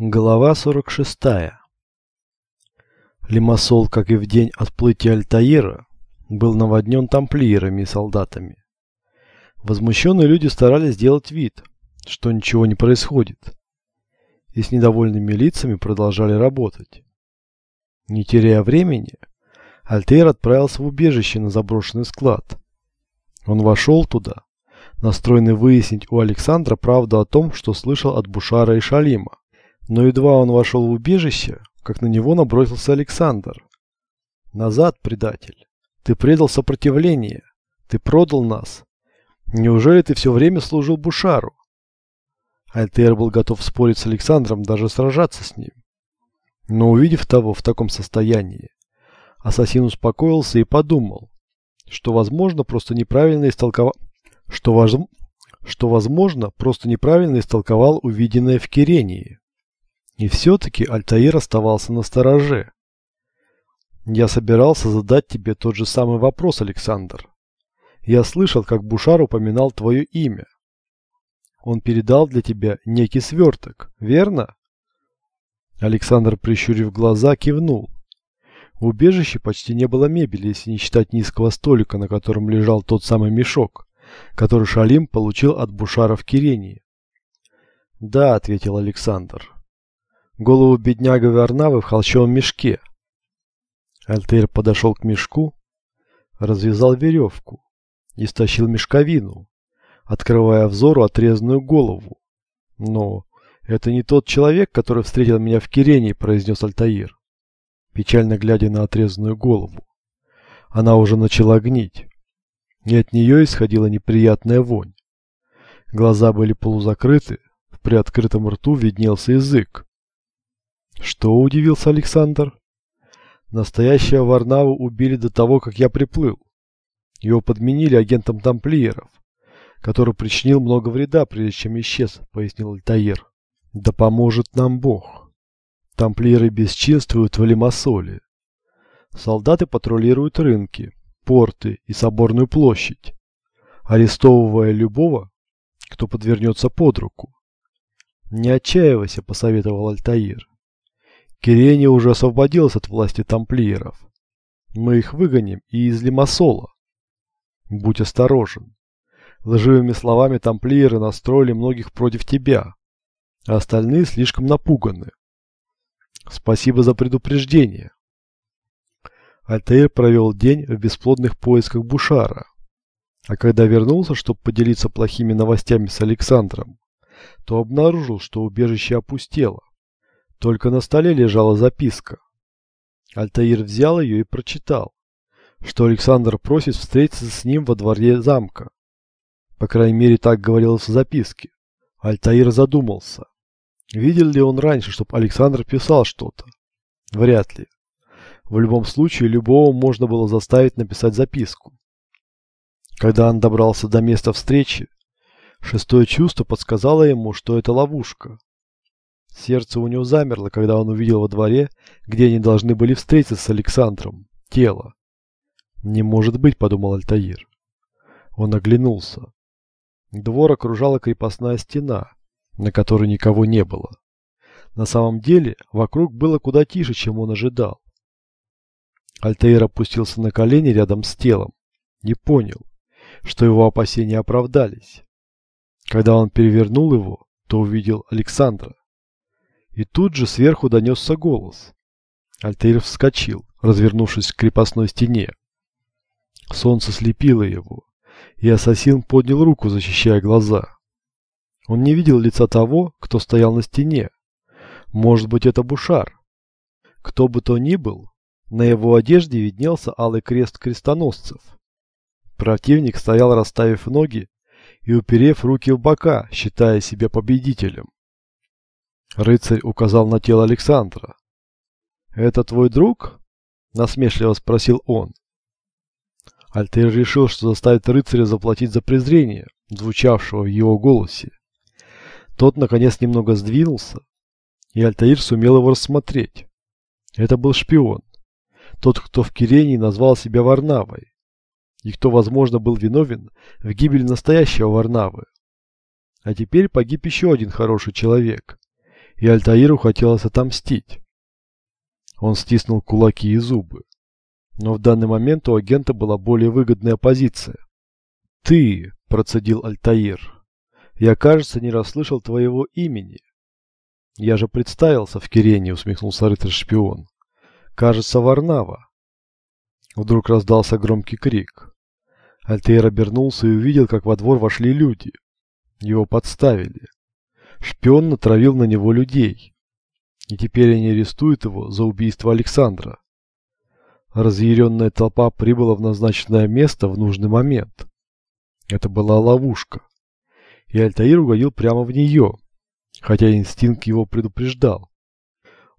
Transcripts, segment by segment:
Глава 46. Лимассол, как и в день отплытия Альтаира, был наводнен тамплиерами и солдатами. Возмущенные люди старались сделать вид, что ничего не происходит, и с недовольными лицами продолжали работать. Не теряя времени, Альтаир отправился в убежище на заброшенный склад. Он вошел туда, настроенный выяснить у Александра правду о том, что слышал от Бушара и Шалима. Но едва он вошел в убежище, как на него набросился Александр. «Назад, предатель! Ты предал сопротивление! Ты продал нас! Неужели ты все время служил Бушару?» Альтер был готов спорить с Александром, даже сражаться с ним. Но увидев того в таком состоянии, ассасин успокоился и подумал, что возможно просто неправильно истолковал, что, вож... что возможно просто неправильно истолковал увиденное в Кирении. И все-таки Альтаир оставался на стороже. Я собирался задать тебе тот же самый вопрос, Александр. Я слышал, как Бушар упоминал твое имя. Он передал для тебя некий сверток, верно? Александр, прищурив глаза, кивнул. В убежище почти не было мебели, если не считать низкого столика, на котором лежал тот самый мешок, который Шалим получил от Бушара в Кирении. «Да», — ответил Александр. Голову бедняга Варнавы в холщовом мешке. Альтер подошел к мешку, развязал веревку и стащил мешковину, открывая взору отрезанную голову. Но это не тот человек, который встретил меня в Кирении, произнес Альтаир, печально глядя на отрезанную голову. Она уже начала гнить, и от нее исходила неприятная вонь. Глаза были полузакрыты, в приоткрытом рту виднелся язык. Что удивился Александр? Настоящего Варнаву убили до того, как я приплыл. Его подменили агентом тамплиеров, который причинил много вреда, прежде чем исчез, пояснил Альтаир. Да поможет нам Бог. Тамплиеры бесчинствуют в Лимассоле. Солдаты патрулируют рынки, порты и соборную площадь, арестовывая любого, кто подвернется под руку. Не отчаивайся, посоветовал Альтаир. Кирения уже освободилась от власти тамплиеров. Мы их выгоним и из Лимассола. Будь осторожен. Лживыми словами тамплиеры настроили многих против тебя, а остальные слишком напуганы. Спасибо за предупреждение. Альтаир провел день в бесплодных поисках Бушара, а когда вернулся, чтобы поделиться плохими новостями с Александром, то обнаружил, что убежище опустело. Только на столе лежала записка. Альтаир взял ее и прочитал, что Александр просит встретиться с ним во дворе замка. По крайней мере, так говорилось в записке. Альтаир задумался. Видел ли он раньше, чтобы Александр писал что-то? Вряд ли. В любом случае, любого можно было заставить написать записку. Когда он добрался до места встречи, шестое чувство подсказало ему, что это ловушка. Сердце у него замерло, когда он увидел во дворе, где они должны были встретиться с Александром, тело. «Не может быть», — подумал Альтаир. Он оглянулся. Двор окружала крепостная стена, на которой никого не было. На самом деле, вокруг было куда тише, чем он ожидал. Альтаир опустился на колени рядом с телом и понял, что его опасения оправдались. Когда он перевернул его, то увидел Александра. И тут же сверху донесся голос. Альтаир вскочил, развернувшись к крепостной стене. Солнце слепило его, и ассасин поднял руку, защищая глаза. Он не видел лица того, кто стоял на стене. Может быть, это Бушар. Кто бы то ни был, на его одежде виднелся алый крест крестоносцев. Противник стоял, расставив ноги и уперев руки в бока, считая себя победителем. Рыцарь указал на тело Александра. «Это твой друг?» – насмешливо спросил он. Альтер решил, что заставит рыцаря заплатить за презрение, звучавшего в его голосе. Тот, наконец, немного сдвинулся, и Альтаир сумел его рассмотреть. Это был шпион. Тот, кто в Кирении назвал себя Варнавой, и кто, возможно, был виновен в гибели настоящего Варнавы. А теперь погиб еще один хороший человек, и Альтаиру хотелось отомстить. Он стиснул кулаки и зубы. Но в данный момент у агента была более выгодная позиция. «Ты», – процедил Альтаир, – «я, кажется, не расслышал твоего имени». «Я же представился в Кирене», – усмехнулся рыцарь-шпион. «Кажется, Варнава». Вдруг раздался громкий крик. Альтаир обернулся и увидел, как во двор вошли люди. Его подставили. Шпион натравил на него людей. И теперь они арестуют его за убийство Александра. Разъяренная толпа прибыла в назначенное место в нужный момент. Это была ловушка. И Альтаир угодил прямо в нее, хотя инстинкт его предупреждал.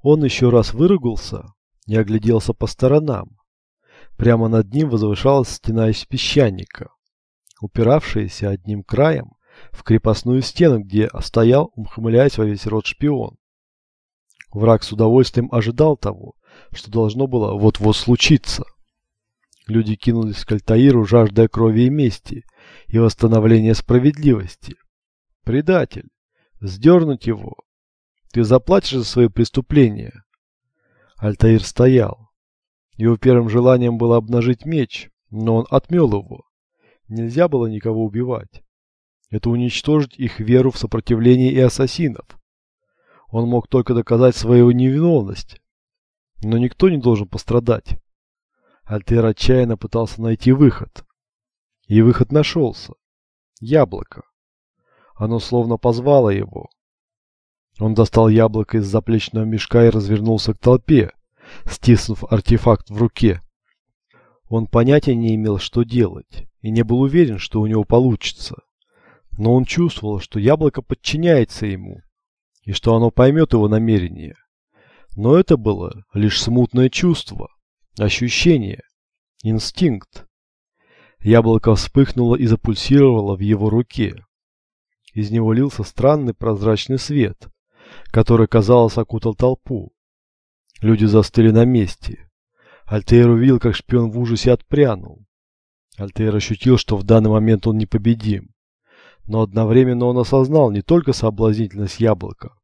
Он еще раз выругался и огляделся по сторонам. Прямо над ним возвышалась стена из песчаника, упиравшаяся одним краем в крепостную стену, где стоял, ухмыляясь во весь рот шпион. Враг с удовольствием ожидал того, что должно было вот-вот случиться. Люди кинулись к Альтаиру, жаждая крови и мести, и восстановления справедливости. «Предатель! Сдернуть его! Ты заплатишь за свои преступления!» Альтаир стоял. Его первым желанием было обнажить меч, но он отмел его. Нельзя было никого убивать. Это уничтожить их веру в сопротивление и ассасинов. Он мог только доказать свою невиновность. Но никто не должен пострадать. Альтер отчаянно пытался найти выход. И выход нашелся. Яблоко. Оно словно позвало его. Он достал яблоко из заплечного мешка и развернулся к толпе, стиснув артефакт в руке. Он понятия не имел, что делать, и не был уверен, что у него получится. Но он чувствовал, что яблоко подчиняется ему, и что оно поймет его намерение. Но это было лишь смутное чувство, ощущение, инстинкт. Яблоко вспыхнуло и запульсировало в его руке. Из него лился странный прозрачный свет, который, казалось, окутал толпу. Люди застыли на месте. Альтеир увидел, как шпион в ужасе отпрянул. Альтеир ощутил, что в данный момент он непобедим. Но одновременно он осознал не только соблазнительность яблока,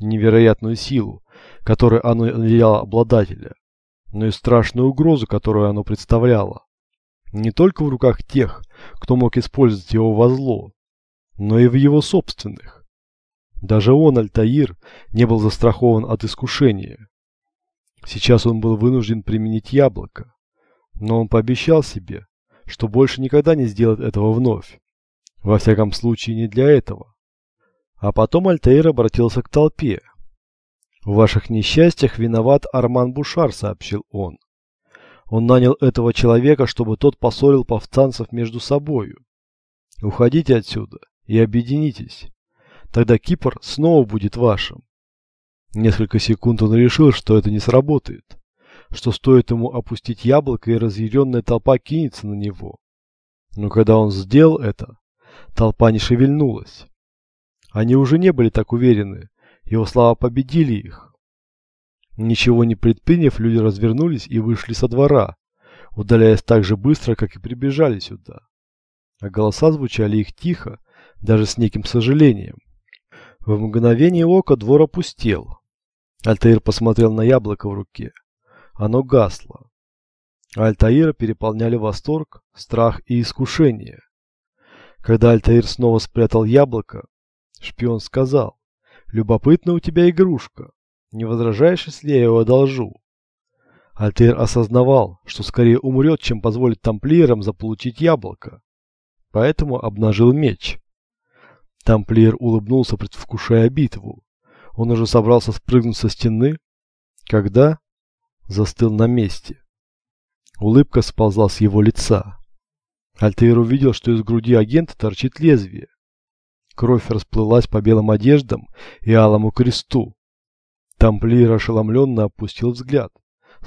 невероятную силу, которой оно наделяло обладателя, но и страшную угрозу, которую оно представляло. Не только в руках тех, кто мог использовать его во зло, но и в его собственных. Даже он, Альтаир, не был застрахован от искушения. Сейчас он был вынужден применить яблоко, но он пообещал себе, что больше никогда не сделает этого вновь. Во всяком случае, не для этого. А потом Альтаир обратился к толпе. «В ваших несчастьях виноват Арман Бушар», — сообщил он. Он нанял этого человека, чтобы тот поссорил повстанцев между собою. Уходите отсюда и объединитесь. Тогда Кипр снова будет вашим. Несколько секунд он решил, что это не сработает, что стоит ему опустить яблоко, и разъяренная толпа кинется на него. Но когда он сделал это, толпа не шевельнулась. Они уже не были так уверены, его слова победили их. Ничего не предприняв, люди развернулись и вышли со двора, удаляясь так же быстро, как и прибежали сюда. А голоса звучали их тихо, даже с неким сожалением. В мгновение ока двор опустел. Альтаир посмотрел на яблоко в руке. Оно гасло. Альтаира переполняли восторг, страх и искушение. Когда Альтаир снова спрятал яблоко, шпион сказал, «Любопытна у тебя игрушка. Не возражаешь, если я его одолжу?» Альтаир осознавал, что скорее умрет, чем позволит тамплиерам заполучить яблоко. Поэтому обнажил меч. Тамплиер улыбнулся, предвкушая битву. Он уже собрался спрыгнуть со стены, когда застыл на месте. Улыбка сползла с его лица. Альтаир увидел, что из груди агента торчит лезвие. Кровь расплылась по белым одеждам и алому кресту. Тамплиер ошеломленно опустил взгляд,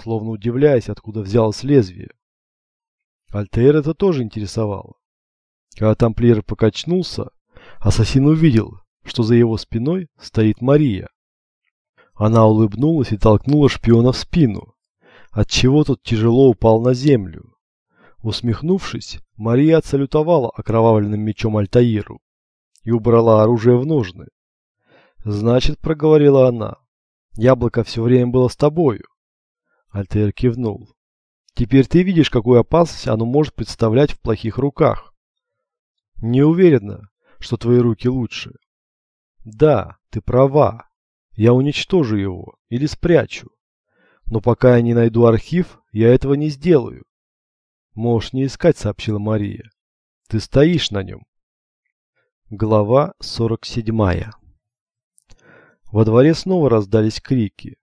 словно удивляясь, откуда взялось лезвие. Альтаир это тоже интересовало. Когда тамплиер покачнулся, ассасин увидел, что за его спиной стоит Мария. Она улыбнулась и толкнула шпиона в спину, отчего тот тяжело упал на землю. Усмехнувшись, Мария отсалютовала окровавленным мечом Альтаиру и убрала оружие в ножны. «Значит, — проговорила она, — яблоко все время было с тобою». Альтер кивнул. «Теперь ты видишь, какую опасность оно может представлять в плохих руках. Не уверена, что твои руки лучше. Да, ты права. Я уничтожу его или спрячу. Но пока я не найду архив, я этого не сделаю. Можешь не искать, сообщила Мария. Ты стоишь на нем. Глава 47 Во дворе снова раздались крики.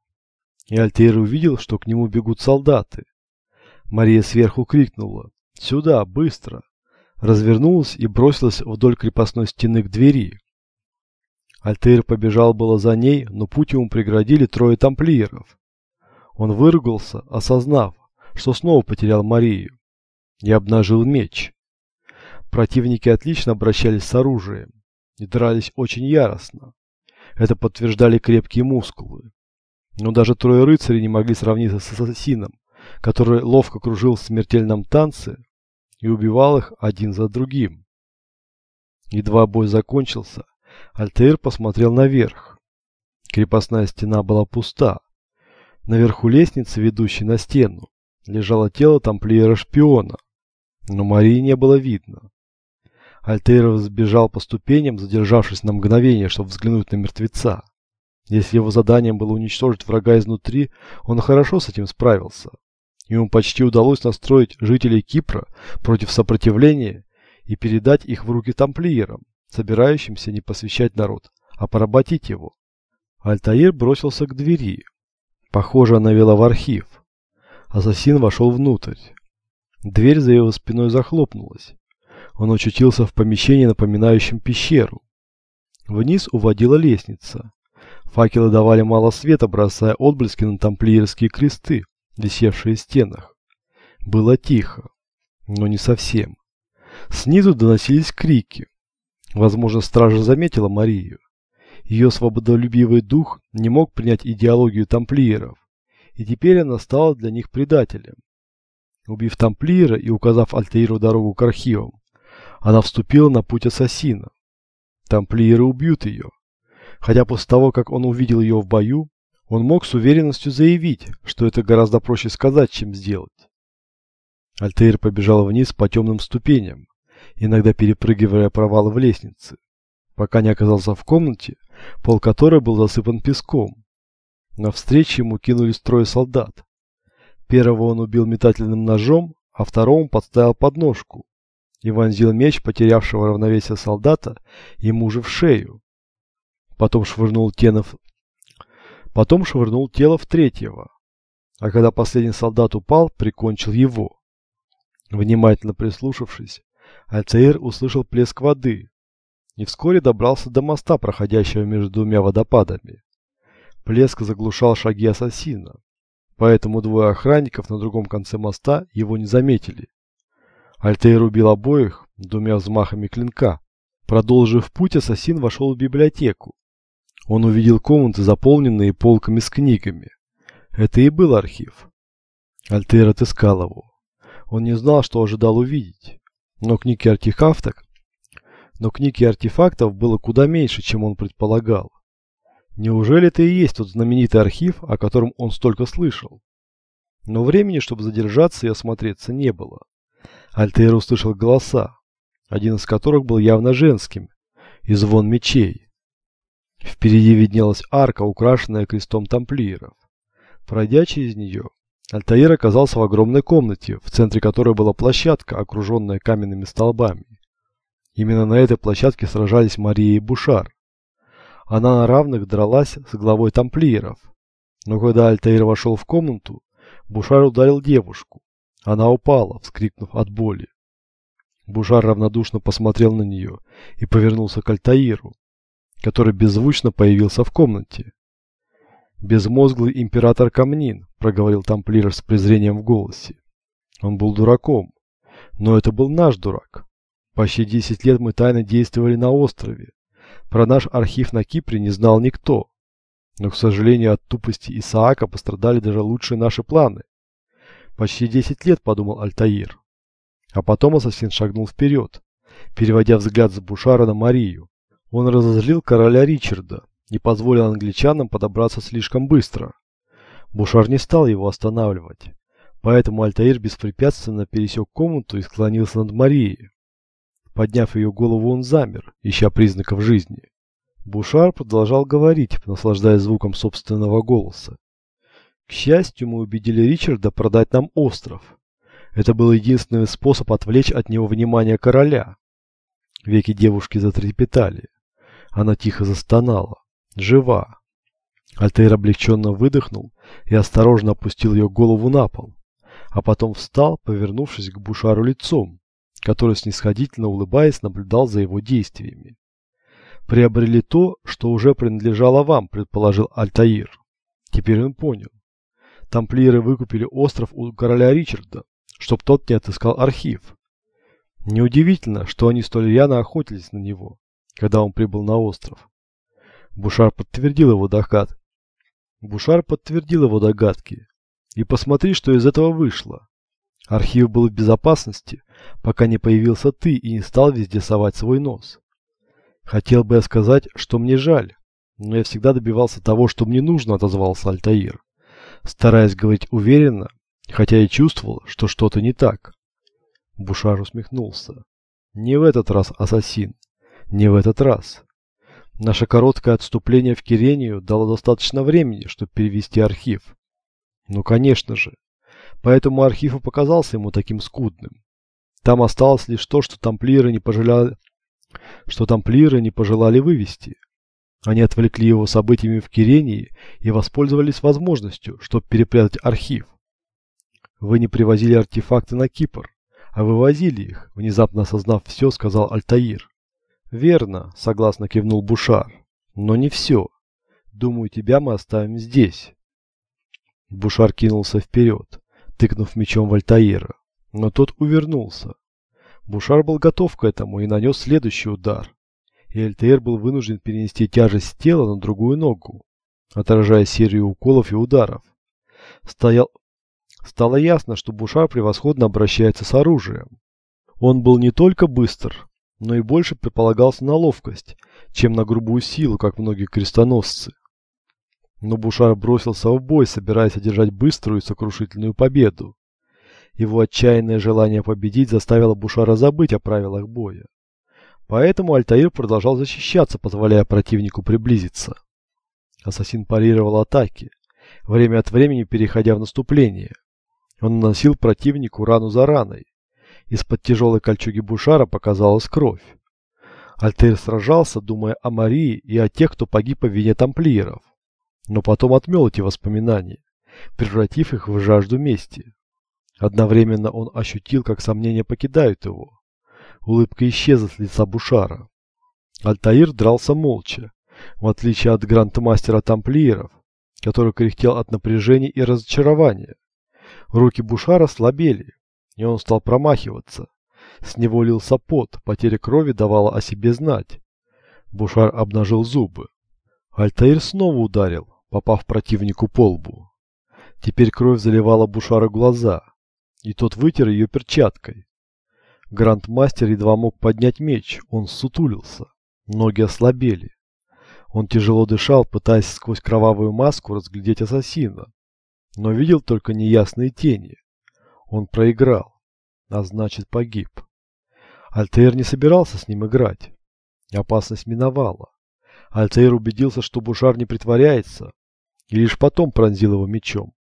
И Альтейр увидел, что к нему бегут солдаты. Мария сверху крикнула «Сюда, быстро!» Развернулась и бросилась вдоль крепостной стены к двери. Альтейр побежал было за ней, но путь ему преградили трое тамплиеров. Он выругался, осознав, что снова потерял Марию, и обнажил меч. Противники отлично обращались с оружием и дрались очень яростно. Это подтверждали крепкие мускулы. Но даже трое рыцарей не могли сравниться с ассасином, который ловко кружил в смертельном танце и убивал их один за другим. Едва бой закончился, Альтаир посмотрел наверх. Крепостная стена была пуста. Наверху лестницы, ведущей на стену, лежало тело тамплиера-шпиона, но Марии не было видно. Альтейров сбежал по ступеням, задержавшись на мгновение, чтобы взглянуть на мертвеца. Если его заданием было уничтожить врага изнутри, он хорошо с этим справился. Ему почти удалось настроить жителей Кипра против сопротивления и передать их в руки тамплиерам, собирающимся не посвящать народ, а поработить его. Альтаир бросился к двери. Похоже, она вела в архив. Ассасин вошел внутрь. Дверь за его спиной захлопнулась. Он очутился в помещении, напоминающем пещеру. Вниз уводила лестница. Факелы давали мало света, бросая отблески на тамплиерские кресты, висевшие в стенах. Было тихо, но не совсем. Снизу доносились крики. Возможно, стража заметила Марию. Ее свободолюбивый дух не мог принять идеологию тамплиеров, и теперь она стала для них предателем. Убив тамплиера и указав Альтаиру дорогу к архивам, она вступила на путь ассасина. Тамплиеры убьют ее. Хотя после того, как он увидел ее в бою, он мог с уверенностью заявить, что это гораздо проще сказать, чем сделать. Альтаир побежал вниз по темным ступеням, иногда перепрыгивая провалы в лестнице, пока не оказался в комнате, пол которой был засыпан песком. На встрече ему кинулись трое солдат. Первого он убил метательным ножом, а второму подставил подножку и вонзил меч потерявшего равновесие солдата ему же в шею. Потом швырнул тенов, потом швырнул тело в третьего, а когда последний солдат упал, прикончил его. Внимательно прислушавшись, Альцеир услышал плеск воды и вскоре добрался до моста, проходящего между двумя водопадами. Плеск заглушал шаги ассасина, поэтому двое охранников на другом конце моста его не заметили. Альтейр убил обоих двумя взмахами клинка. Продолжив путь, ассасин вошел в библиотеку. Он увидел комнаты, заполненные полками с книгами. Это и был архив. Альтейр отыскал его. Он не знал, что ожидал увидеть. Но книги артефактов, но книг и артефактов было куда меньше, чем он предполагал. Неужели это и есть тот знаменитый архив, о котором он столько слышал? Но времени, чтобы задержаться и осмотреться, не было. Альтейр услышал голоса, один из которых был явно женским, и звон мечей. Впереди виднелась арка, украшенная крестом тамплиеров. Пройдя через нее, Альтаир оказался в огромной комнате, в центре которой была площадка, окруженная каменными столбами. Именно на этой площадке сражались Мария и Бушар. Она на равных дралась с главой тамплиеров. Но когда Альтаир вошел в комнату, Бушар ударил девушку. Она упала, вскрикнув от боли. Бушар равнодушно посмотрел на нее и повернулся к Альтаиру, который беззвучно появился в комнате. «Безмозглый император Камнин», — проговорил тамплиер с презрением в голосе. Он был дураком, но это был наш дурак. Почти десять лет мы тайно действовали на острове. Про наш архив на Кипре не знал никто. Но, к сожалению, от тупости Исаака пострадали даже лучшие наши планы. Почти десять лет, подумал Альтаир. А потом ассасин шагнул вперед, переводя взгляд с Бушара на Марию. Он разозлил короля Ричарда не позволил англичанам подобраться слишком быстро. Бушар не стал его останавливать, поэтому Альтаир беспрепятственно пересек комнату и склонился над Марией. Подняв ее голову, он замер, ища признаков жизни. Бушар продолжал говорить, наслаждаясь звуком собственного голоса. К счастью, мы убедили Ричарда продать нам остров. Это был единственный способ отвлечь от него внимание короля. Веки девушки затрепетали. Она тихо застонала. Жива. Альтейр облегченно выдохнул и осторожно опустил ее голову на пол, а потом встал, повернувшись к Бушару лицом, который, снисходительно улыбаясь, наблюдал за его действиями. «Приобрели то, что уже принадлежало вам», — предположил Альтаир. Теперь он понял. Тамплиеры выкупили остров у короля Ричарда, чтоб тот не отыскал архив. Неудивительно, что они столь рьяно охотились на него, когда он прибыл на остров. Бушар подтвердил его догад. Бушар подтвердил его догадки. И посмотри, что из этого вышло. Архив был в безопасности, пока не появился ты и не стал везде совать свой нос. Хотел бы я сказать, что мне жаль, но я всегда добивался того, что мне нужно, отозвался Альтаир, стараясь говорить уверенно, хотя и чувствовал, что что-то не так. Бушар усмехнулся. Не в этот раз, ассасин, не в этот раз. Наше короткое отступление в Кирению дало достаточно времени, чтобы перевести архив. Ну, конечно же. Поэтому архив и показался ему таким скудным. Там осталось лишь то, что тамплиеры не пожелали, что тамплиеры не пожелали вывести. Они отвлекли его событиями в Кирении и воспользовались возможностью, чтобы перепрятать архив. Вы не привозили артефакты на Кипр, а вывозили их, внезапно осознав все, сказал Альтаир. «Верно», — согласно кивнул Бушар. «Но не все. Думаю, тебя мы оставим здесь». Бушар кинулся вперед, тыкнув мечом в Альтаира, но тот увернулся. Бушар был готов к этому и нанес следующий удар. И Альтаир был вынужден перенести тяжесть тела на другую ногу, отражая серию уколов и ударов. Стоял... Стало ясно, что Бушар превосходно обращается с оружием. Он был не только быстр, но и больше предполагался на ловкость, чем на грубую силу, как многие крестоносцы. Но Бушар бросился в бой, собираясь одержать быструю и сокрушительную победу. Его отчаянное желание победить заставило Бушара забыть о правилах боя. Поэтому Альтаир продолжал защищаться, позволяя противнику приблизиться. Ассасин парировал атаки, время от времени переходя в наступление. Он наносил противнику рану за раной, из-под тяжелой кольчуги Бушара показалась кровь. Альтер сражался, думая о Марии и о тех, кто погиб по вине тамплиеров. Но потом отмел эти воспоминания, превратив их в жажду мести. Одновременно он ощутил, как сомнения покидают его. Улыбка исчезла с лица Бушара. Альтаир дрался молча, в отличие от грандмастера тамплиеров, который кряхтел от напряжения и разочарования. Руки Бушара слабели, и он стал промахиваться. С него лился пот, потеря крови давала о себе знать. Бушар обнажил зубы. Альтаир снова ударил, попав противнику по лбу. Теперь кровь заливала Бушара глаза, и тот вытер ее перчаткой. Грандмастер едва мог поднять меч, он сутулился, ноги ослабели. Он тяжело дышал, пытаясь сквозь кровавую маску разглядеть ассасина, но видел только неясные тени. Он проиграл, а значит погиб. Альтаир не собирался с ним играть. Опасность миновала. Альтаир убедился, что Бушар не притворяется, и лишь потом пронзил его мечом.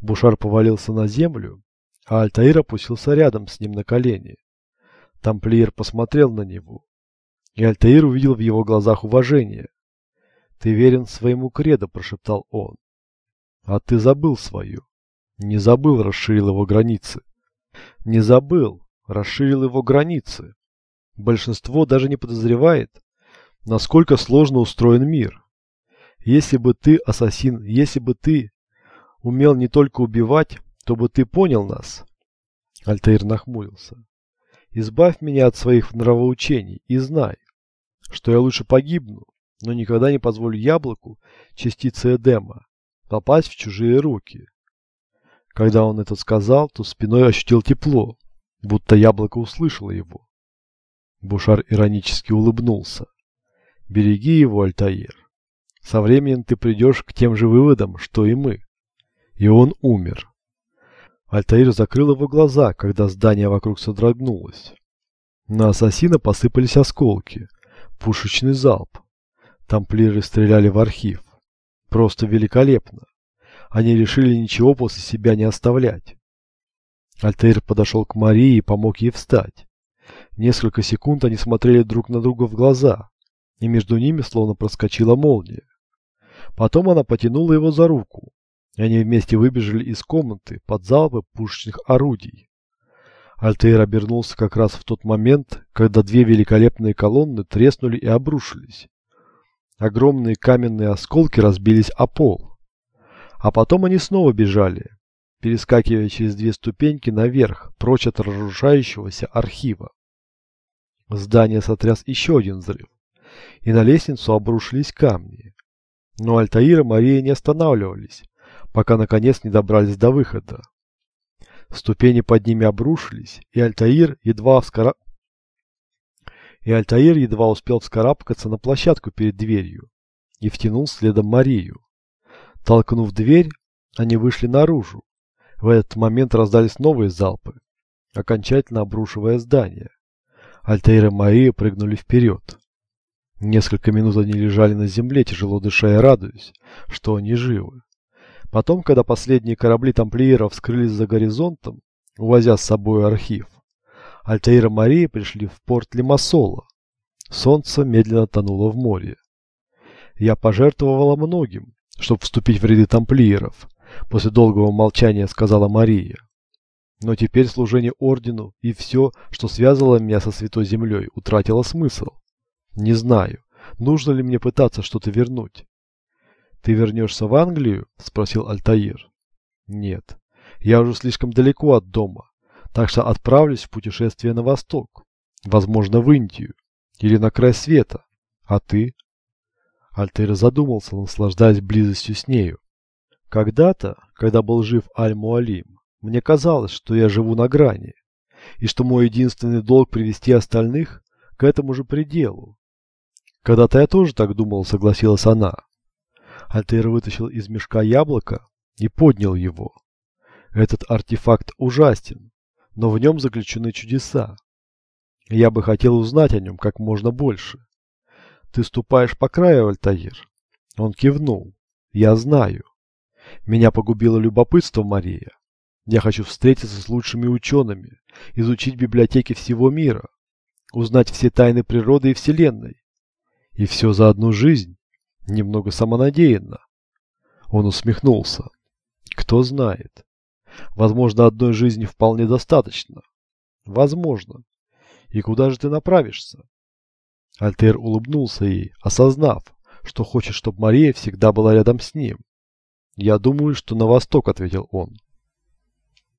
Бушар повалился на землю, а Альтаир опустился рядом с ним на колени. Тамплиер посмотрел на него, и Альтаир увидел в его глазах уважение. «Ты верен своему кредо», — прошептал он. «А ты забыл свою». Не забыл, расширил его границы. Не забыл, расширил его границы. Большинство даже не подозревает, насколько сложно устроен мир. Если бы ты, ассасин, если бы ты умел не только убивать, то бы ты понял нас. Альтаир нахмурился. Избавь меня от своих нравоучений и знай, что я лучше погибну, но никогда не позволю яблоку, частице Эдема, попасть в чужие руки. Когда он это сказал, то спиной ощутил тепло, будто яблоко услышало его. Бушар иронически улыбнулся. «Береги его, Альтаир. Со временем ты придешь к тем же выводам, что и мы. И он умер. Альтаир закрыл его глаза, когда здание вокруг содрогнулось. На ассасина посыпались осколки. Пушечный залп. Тамплиры стреляли в архив. Просто великолепно. Они решили ничего после себя не оставлять. Альтаир подошел к Марии и помог ей встать. Несколько секунд они смотрели друг на друга в глаза, и между ними словно проскочила молния. Потом она потянула его за руку, они вместе выбежали из комнаты под залпы пушечных орудий. Альтаир обернулся как раз в тот момент, когда две великолепные колонны треснули и обрушились. Огромные каменные осколки разбились о пол. А потом они снова бежали, перескакивая через две ступеньки наверх, прочь от разрушающегося архива. Здание сотряс еще один взрыв, и на лестницу обрушились камни. Но Альтаир и Мария не останавливались, пока наконец не добрались до выхода. Ступени под ними обрушились, и Альтаир едва вскара... И Альтаир едва успел вскарабкаться на площадку перед дверью и втянул следом Марию. Толкнув дверь, они вышли наружу. В этот момент раздались новые залпы, окончательно обрушивая здание. Альтаир и Мария прыгнули вперед. Несколько минут они лежали на земле, тяжело дыша и радуясь, что они живы. Потом, когда последние корабли тамплиеров скрылись за горизонтом, увозя с собой архив, Альтаир и Мария пришли в порт Лимассола. Солнце медленно тонуло в море. Я пожертвовала многим, чтобы вступить в ряды тамплиеров, после долгого молчания сказала Мария. Но теперь служение ордену и все, что связывало меня со Святой Землей, утратило смысл. Не знаю, нужно ли мне пытаться что-то вернуть. «Ты вернешься в Англию?» – спросил Альтаир. «Нет, я уже слишком далеко от дома, так что отправлюсь в путешествие на восток, возможно, в Индию или на край света. А ты?» Альтаир задумался, наслаждаясь близостью с нею. Когда-то, когда был жив Аль-Муалим, мне казалось, что я живу на грани, и что мой единственный долг привести остальных к этому же пределу. Когда-то я тоже так думал, согласилась она. Альтер вытащил из мешка яблоко и поднял его. Этот артефакт ужасен, но в нем заключены чудеса. Я бы хотел узнать о нем как можно больше. Ты ступаешь по краю, Альтаир. Он кивнул. Я знаю. Меня погубило любопытство, Мария. Я хочу встретиться с лучшими учеными, изучить библиотеки всего мира, узнать все тайны природы и Вселенной. И все за одну жизнь. Немного самонадеянно. Он усмехнулся. Кто знает. Возможно, одной жизни вполне достаточно. Возможно. И куда же ты направишься? Альтер улыбнулся ей, осознав, что хочет, чтобы Мария всегда была рядом с ним. «Я думаю, что на восток», — ответил он.